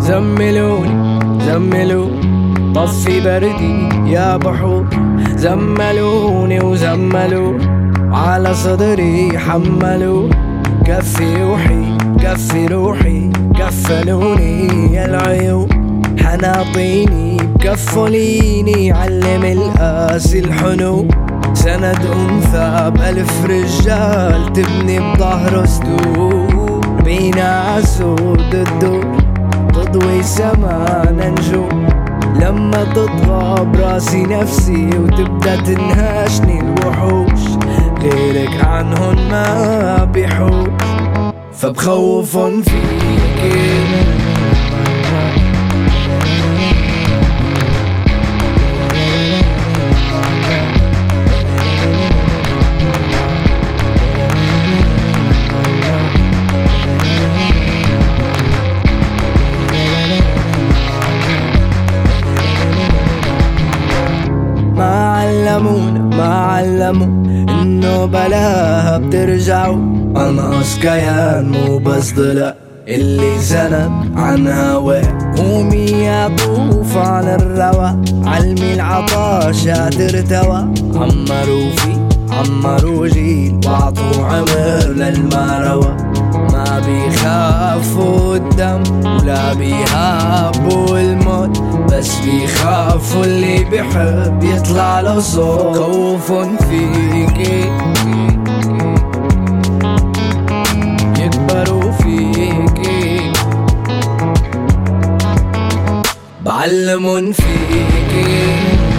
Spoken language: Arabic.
زملوني طفي بردي يا بحور. زملوني وزملوني على صدري حملوا كفي روحي كفي روحي كفلوني يا العيون. حناطيني كفليني علم القاسي الحنو. سند أنثى بألف رجال تبني بظهره سدور بينا عسود الدور تضوي سمانا نجوم لما تطغى براسي نفسي وتبدأ تنهاشني الوحوش. غيرك عنهن ما بيحوش فبخوفن فيك. علمونا ما علموا إنه بلاها بترجعوا انقص كيان مو بس ضلع اللي زنب عن هواه قومي يا طوف عن الروا علمي العطاشات ارتوى عمروا في عمروا جيل وأعطوا عمر للمروى. ما بيخافوا الدم ولا بيهابوا الموت بس بيخافوا اللي بيحب يطلع له صوت. خوف فيكي يكبروا فيكي بعلمن فيكي